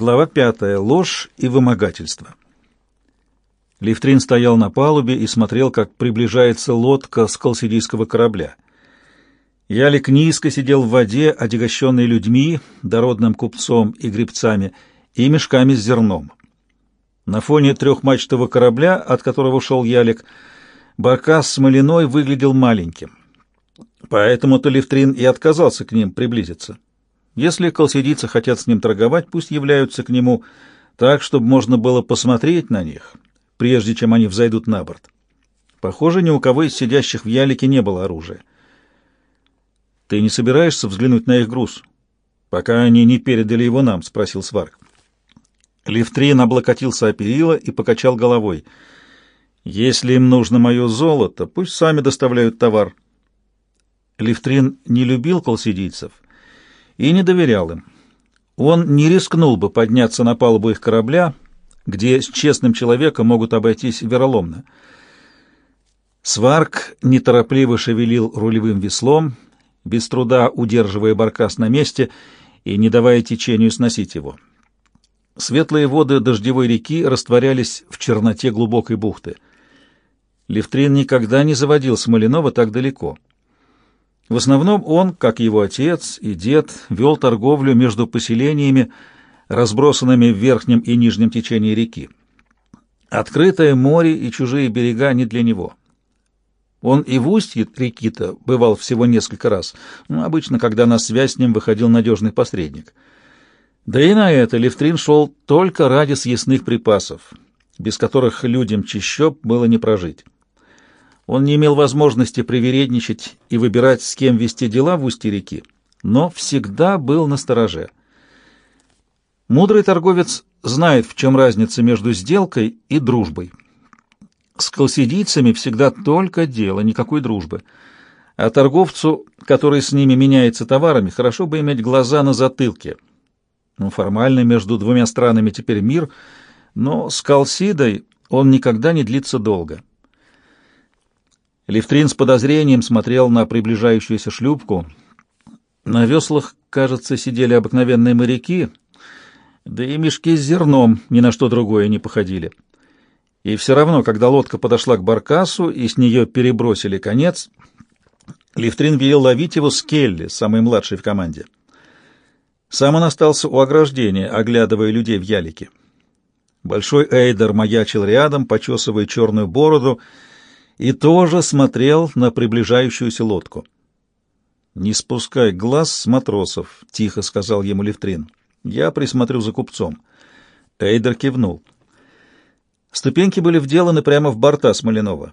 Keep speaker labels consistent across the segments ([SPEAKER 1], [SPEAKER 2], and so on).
[SPEAKER 1] Глава пятая. Ложь и вымогательство. Лифтрин стоял на палубе и смотрел, как приближается лодка с колсидийского корабля. Ялик низко сидел в воде, отягощенный людьми, дородным купцом и гребцами, и мешками с зерном. На фоне трехмачтового корабля, от которого шел Ялик, баркас с малиной выглядел маленьким. Поэтому-то Лифтрин и отказался к ним приблизиться. Если колсидийцы хотят с ним торговать, пусть являются к нему так, чтобы можно было посмотреть на них, прежде чем они взойдут на борт. Похоже, ни у кого из сидящих в ялике не было оружия. «Ты не собираешься взглянуть на их груз, пока они не передали его нам?» — спросил Сварк. Лифтрин облокотился о перила и покачал головой. «Если им нужно мое золото, пусть сами доставляют товар». Лифтрин не любил колсидийцев — и не доверял им. Он не рискнул бы подняться на палубу их корабля, где с честным человеком могут обойтись вероломно. Сварк неторопливо шевелил рулевым веслом, без труда удерживая баркас на месте и не давая течению сносить его. Светлые воды дождевой реки растворялись в черноте глубокой бухты. Левтрин никогда не заводил Смоленова так далеко — в основном он, как его отец и дед, вел торговлю между поселениями, разбросанными в верхнем и нижнем течении реки. Открытое море и чужие берега не для него. Он и в устье реки-то бывал всего несколько раз, ну, обычно, когда на связь с ним выходил надежный посредник. Да и на это Левтрин шел только ради съестных припасов, без которых людям чищоб было не прожить. Он не имел возможности привередничать и выбирать, с кем вести дела в устье реки, но всегда был на стороже. Мудрый торговец знает, в чем разница между сделкой и дружбой. С колсидийцами всегда только дело, никакой дружбы. А торговцу, который с ними меняется товарами, хорошо бы иметь глаза на затылке. Ну, формально между двумя странами теперь мир, но с Калсидой он никогда не длится долго. Левтрин с подозрением смотрел на приближающуюся шлюпку. На веслах, кажется, сидели обыкновенные моряки, да и мешки с зерном ни на что другое не походили. И все равно, когда лодка подошла к баркасу и с нее перебросили конец, Левтрин велел ловить его с Келли, самый младший в команде. Сам он остался у ограждения, оглядывая людей в ялике. Большой Эйдер маячил рядом, почесывая черную бороду — и тоже смотрел на приближающуюся лодку. «Не спускай глаз с матросов», — тихо сказал ему Левтрин. «Я присмотрю за купцом». Эйдер кивнул. Ступеньки были вделаны прямо в борта Смоленова.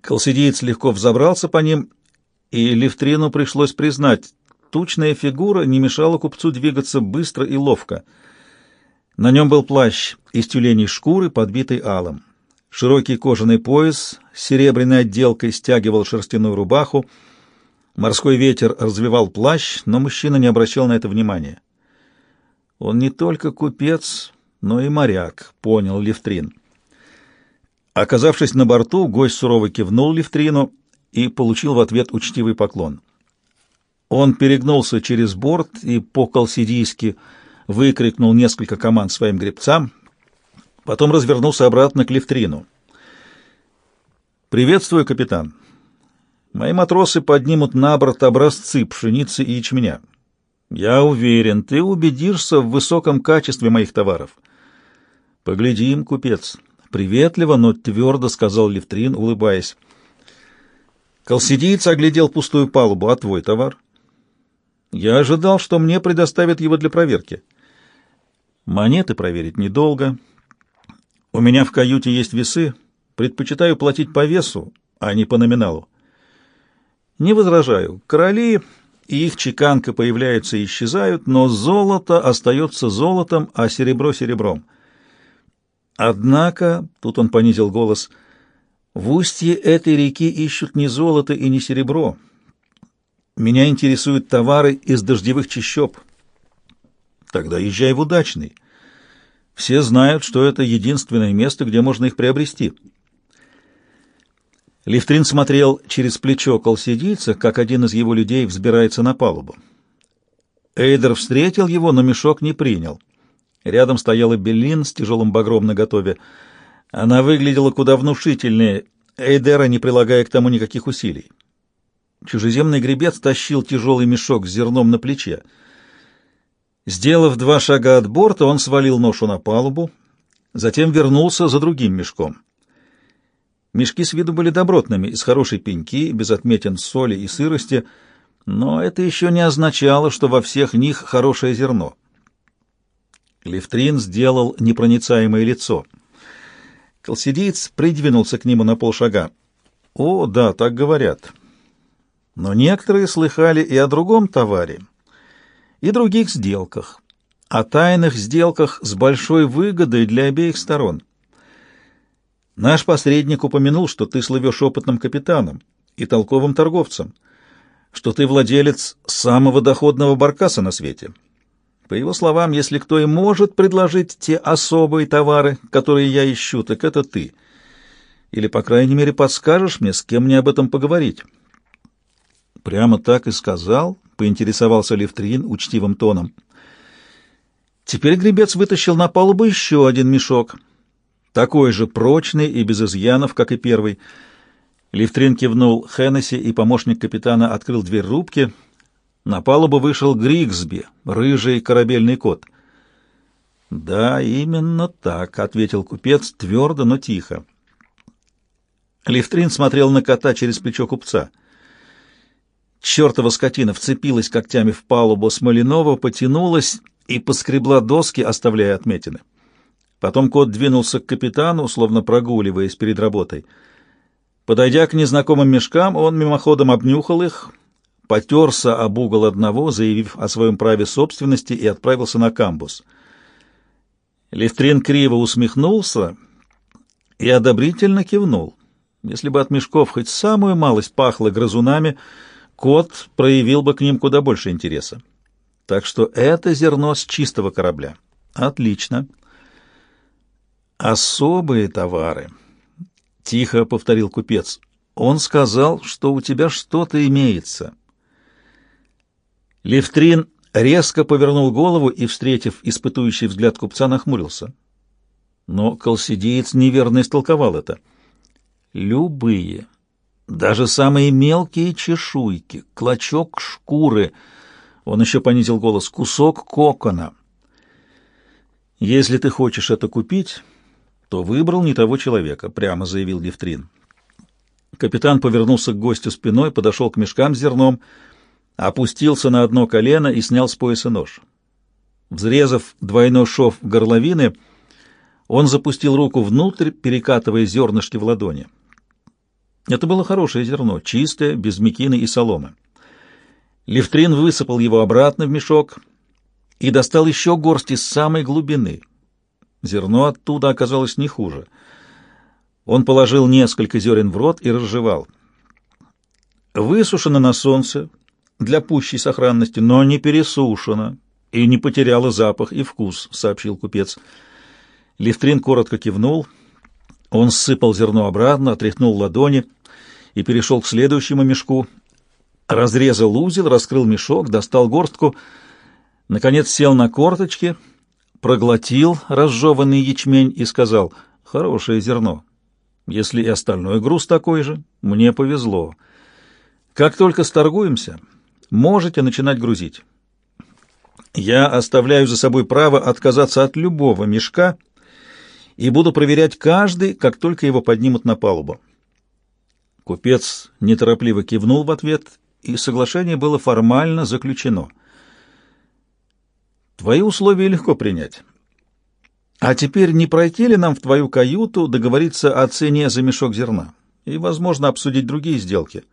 [SPEAKER 1] Колсидиец легко взобрался по ним, и Левтрину пришлось признать, тучная фигура не мешала купцу двигаться быстро и ловко. На нем был плащ из тюленей шкуры, подбитый алым. Широкий кожаный пояс с серебряной отделкой стягивал шерстяную рубаху. Морской ветер развивал плащ, но мужчина не обращал на это внимания. Он не только купец, но и моряк, понял Левтрин. Оказавшись на борту, гость сурово кивнул Левтрину и получил в ответ учтивый поклон. Он перегнулся через борт и по-колсидийски выкрикнул несколько команд своим гребцам — Потом развернулся обратно к Левтрину. «Приветствую, капитан. Мои матросы поднимут на борт образцы пшеницы и ячменя. Я уверен, ты убедишься в высоком качестве моих товаров». «Поглядим, купец», — приветливо, но твердо сказал Левтрин, улыбаясь. Колсидиец оглядел пустую палубу. «А твой товар?» «Я ожидал, что мне предоставят его для проверки». «Монеты проверить недолго». У меня в каюте есть весы. Предпочитаю платить по весу, а не по номиналу. Не возражаю. Короли и их чеканка появляются и исчезают, но золото остается золотом, а серебро — серебром. Однако, тут он понизил голос, в устье этой реки ищут не золото и не серебро. Меня интересуют товары из дождевых чащоб. Тогда езжай в удачный. Все знают, что это единственное место, где можно их приобрести. Лифтрин смотрел через плечо колсидийца, как один из его людей взбирается на палубу. Эйдер встретил его, но мешок не принял. Рядом стояла Белин с тяжелым багром наготове. Она выглядела куда внушительнее, Эйдера не прилагая к тому никаких усилий. Чужеземный гребец тащил тяжелый мешок с зерном на плече. Сделав два шага от борта, он свалил ношу на палубу, затем вернулся за другим мешком. Мешки с виду были добротными, из хорошей пеньки, без отметин соли и сырости, но это еще не означало, что во всех них хорошее зерно. Левтрин сделал непроницаемое лицо. Колсидиец придвинулся к нему на полшага. «О, да, так говорят. Но некоторые слыхали и о другом товаре, и других сделках, о тайных сделках с большой выгодой для обеих сторон. Наш посредник упомянул, что ты слывешь опытным капитаном и толковым торговцем, что ты владелец самого доходного баркаса на свете. По его словам, если кто и может предложить те особые товары, которые я ищу, так это ты. Или, по крайней мере, подскажешь мне, с кем мне об этом поговорить». Прямо так и сказал, поинтересовался Левтрин учтивым тоном. Теперь гребец вытащил на палубу еще один мешок, такой же прочный и без изъянов, как и первый. Левтрин кивнул Хеннесси, и помощник капитана открыл дверь рубки. На палубу вышел Григсби, рыжий корабельный кот. «Да, именно так», — ответил купец твердо, но тихо. Левтрин смотрел на кота через плечо купца — Чертова скотина вцепилась когтями в палубу Смоленова, потянулась и поскребла доски, оставляя отметины. Потом кот двинулся к капитану, словно прогуливаясь перед работой. Подойдя к незнакомым мешкам, он мимоходом обнюхал их, потерся об угол одного, заявив о своем праве собственности, и отправился на камбус. Левтрин криво усмехнулся и одобрительно кивнул. Если бы от мешков хоть самую малость пахло грызунами, кот проявил бы к ним куда больше интереса. Так что это зерно с чистого корабля. Отлично. Особые товары. Тихо повторил купец. Он сказал, что у тебя что-то имеется. Левтрин резко повернул голову и, встретив испытующий взгляд купца, нахмурился. Но колсидеец неверно истолковал это. Любые даже самые мелкие чешуйки, клочок шкуры, он еще понизил голос, кусок кокона. «Если ты хочешь это купить, то выбрал не того человека», — прямо заявил Левтрин. Капитан повернулся к гостю спиной, подошел к мешкам с зерном, опустился на одно колено и снял с пояса нож. Взрезав двойной шов горловины, он запустил руку внутрь, перекатывая зернышки в ладони. Это было хорошее зерно, чистое, без мекины и соломы. Левтрин высыпал его обратно в мешок и достал еще горсть из самой глубины. Зерно оттуда оказалось не хуже. Он положил несколько зерен в рот и разжевал. Высушено на солнце для пущей сохранности, но не пересушено и не потеряло запах и вкус, сообщил купец. Левтрин коротко кивнул — он сыпал зерно обратно, отряхнул ладони и перешел к следующему мешку. Разрезал узел, раскрыл мешок, достал горстку, наконец сел на корточки, проглотил разжеванный ячмень и сказал «Хорошее зерно. Если и остальной груз такой же, мне повезло. Как только сторгуемся, можете начинать грузить. Я оставляю за собой право отказаться от любого мешка — и буду проверять каждый, как только его поднимут на палубу. Купец неторопливо кивнул в ответ, и соглашение было формально заключено. Твои условия легко принять. А теперь не пройти ли нам в твою каюту договориться о цене за мешок зерна и, возможно, обсудить другие сделки?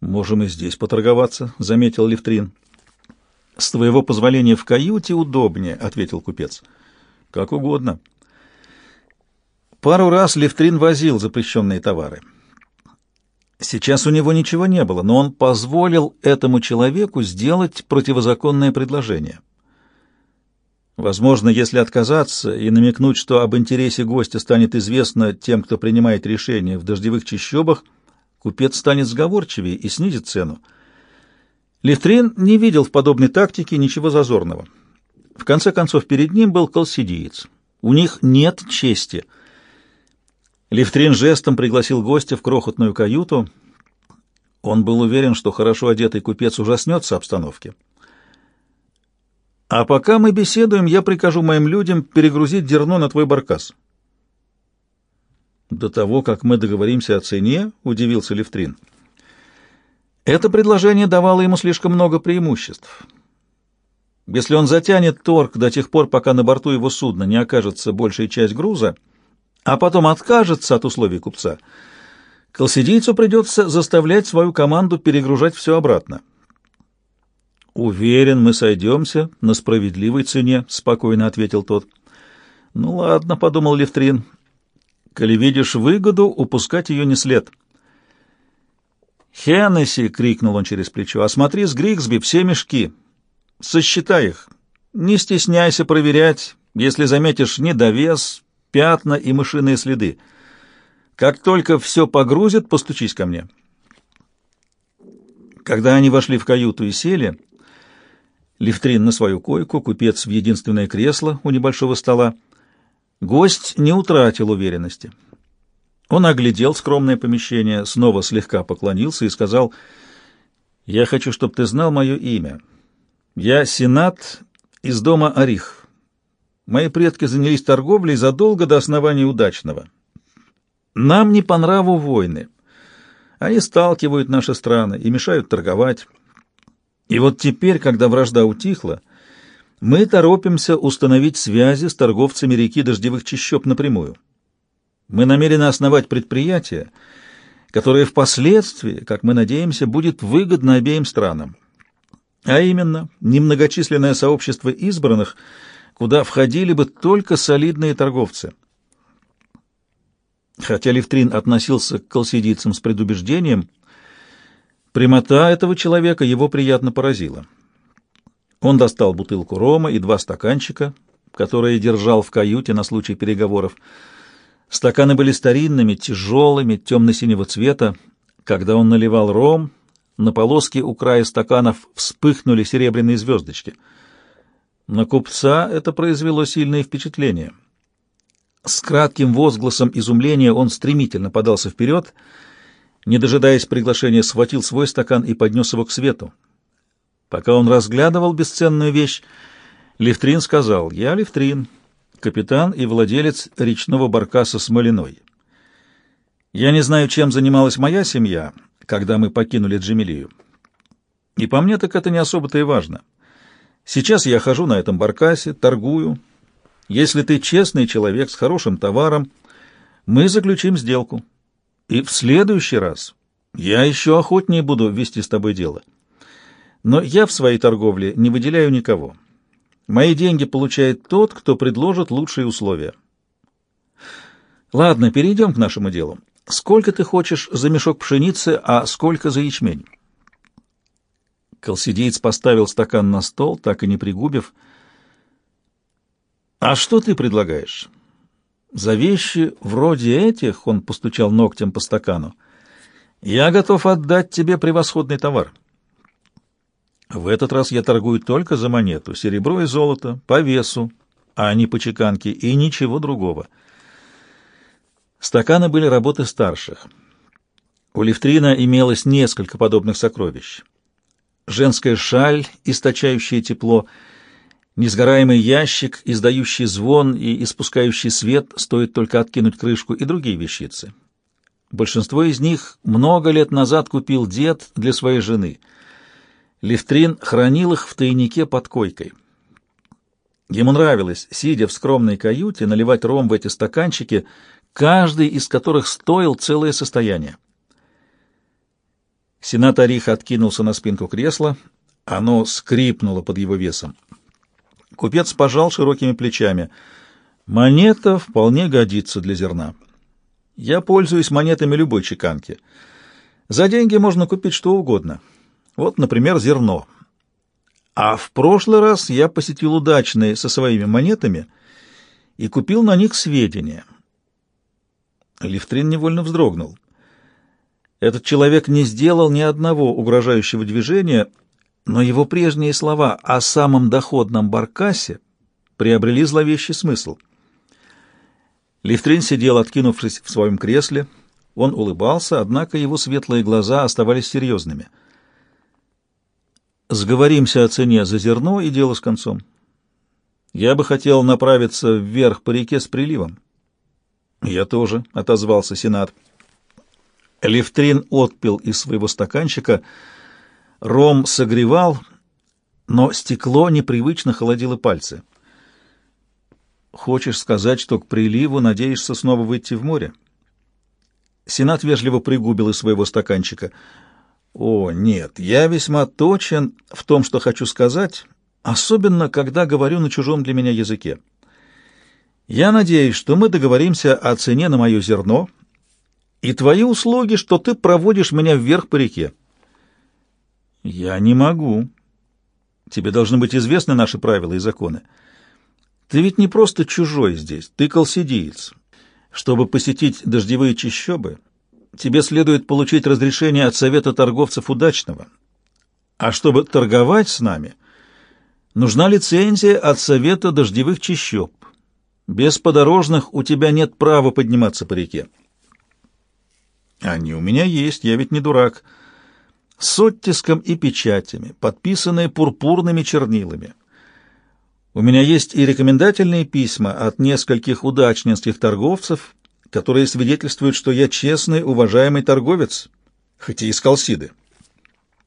[SPEAKER 1] Можем и здесь поторговаться, заметил Левтрин. С твоего позволения в каюте удобнее, ответил купец. — как угодно. Пару раз Левтрин возил запрещенные товары. Сейчас у него ничего не было, но он позволил этому человеку сделать противозаконное предложение. Возможно, если отказаться и намекнуть, что об интересе гостя станет известно тем, кто принимает решение в дождевых чащобах, купец станет сговорчивее и снизит цену. Левтрин не видел в подобной тактике ничего зазорного. В конце концов, перед ним был колсидиец. У них нет чести. Левтрин жестом пригласил гостя в крохотную каюту. Он был уверен, что хорошо одетый купец ужаснется обстановке. «А пока мы беседуем, я прикажу моим людям перегрузить дерно на твой баркас». «До того, как мы договоримся о цене?» — удивился Левтрин. Это предложение давало ему слишком много преимуществ. Если он затянет торг до тех пор, пока на борту его судна не окажется большая часть груза, а потом откажется от условий купца, колсидийцу придется заставлять свою команду перегружать все обратно. «Уверен, мы сойдемся на справедливой цене», — спокойно ответил тот. «Ну ладно», — подумал Левтрин. «Коли видишь выгоду, упускать ее не след». «Хеннесси!» — крикнул он через плечо. «Осмотри с Григсби все мешки. Сосчитай их. Не стесняйся проверять, если заметишь недовес, пятна и мышиные следы. Как только все погрузит, постучись ко мне». Когда они вошли в каюту и сели, Левтрин на свою койку, купец в единственное кресло у небольшого стола. Гость не утратил уверенности. Он оглядел скромное помещение, снова слегка поклонился и сказал, «Я хочу, чтобы ты знал мое имя. Я сенат из дома Арих. Мои предки занялись торговлей задолго до основания удачного. Нам не по нраву войны. Они сталкивают наши страны и мешают торговать». И вот теперь, когда вражда утихла, мы торопимся установить связи с торговцами реки Дождевых Чащоб напрямую. Мы намерены основать предприятие, которое впоследствии, как мы надеемся, будет выгодно обеим странам. А именно, немногочисленное сообщество избранных, куда входили бы только солидные торговцы. Хотя Левтрин относился к колсидийцам с предубеждением, Прямота этого человека его приятно поразила. Он достал бутылку рома и два стаканчика, которые держал в каюте на случай переговоров. Стаканы были старинными, тяжелыми, темно-синего цвета. Когда он наливал ром, на полоске у края стаканов вспыхнули серебряные звездочки. На купца это произвело сильное впечатление. С кратким возгласом изумления он стремительно подался вперед — не дожидаясь приглашения, схватил свой стакан и поднес его к свету. Пока он разглядывал бесценную вещь, Левтрин сказал, «Я Левтрин, капитан и владелец речного баркаса Смолиной. Я не знаю, чем занималась моя семья, когда мы покинули Джемилию. И по мне так это не особо-то и важно. Сейчас я хожу на этом баркасе, торгую. Если ты честный человек с хорошим товаром, мы заключим сделку». И в следующий раз я еще охотнее буду вести с тобой дело. Но я в своей торговле не выделяю никого. Мои деньги получает тот, кто предложит лучшие условия. Ладно, перейдем к нашему делу. Сколько ты хочешь за мешок пшеницы, а сколько за ячмень? Колсидеец поставил стакан на стол, так и не пригубив. А что ты предлагаешь? За вещи вроде этих, он постучал ногтем по стакану, я готов отдать тебе превосходный товар. В этот раз я торгую только за монету, серебро и золото, по весу, а не по чеканке, и ничего другого. Стаканы были работы старших. У Левтрина имелось несколько подобных сокровищ. Женская шаль, источающая тепло — Несгораемый ящик, издающий звон и испускающий свет, стоит только откинуть крышку, и другие вещицы. Большинство из них много лет назад купил дед для своей жены. Левтрин хранил их в тайнике под койкой. Ему нравилось, сидя в скромной каюте, наливать ром в эти стаканчики, каждый из которых стоил целое состояние. Сенатор Рих откинулся на спинку кресла, оно скрипнуло под его весом. Купец пожал широкими плечами. Монета вполне годится для зерна. Я пользуюсь монетами любой чеканки. За деньги можно купить что угодно. Вот, например, зерно. А в прошлый раз я посетил удачные со своими монетами и купил на них сведения. Лифтрин невольно вздрогнул. Этот человек не сделал ни одного угрожающего движения, но его прежние слова о самом доходном баркасе приобрели зловещий смысл. Лифтрин сидел, откинувшись в своем кресле. Он улыбался, однако его светлые глаза оставались серьезными. «Сговоримся о цене за зерно и дело с концом. Я бы хотел направиться вверх по реке с приливом». «Я тоже», — отозвался Сенат. Левтрин отпил из своего стаканчика. Ром согревал, но стекло непривычно холодило пальцы. «Хочешь сказать, что к приливу надеешься снова выйти в море?» Сенат вежливо пригубил из своего стаканчика. «О, нет, я весьма точен в том, что хочу сказать, особенно когда говорю на чужом для меня языке. Я надеюсь, что мы договоримся о цене на мое зерно и твои услуги, что ты проводишь меня вверх по реке». «Я не могу. Тебе должны быть известны наши правила и законы». Ты ведь не просто чужой здесь, ты колсидиец. Чтобы посетить дождевые чащобы, тебе следует получить разрешение от Совета торговцев удачного. А чтобы торговать с нами, нужна лицензия от Совета дождевых чащоб. Без подорожных у тебя нет права подниматься по реке. Они у меня есть, я ведь не дурак. С оттиском и печатями, подписанные пурпурными чернилами. У меня есть и рекомендательные письма от нескольких удачнинских торговцев, которые свидетельствуют, что я честный, уважаемый торговец, хоть и из Калсиды.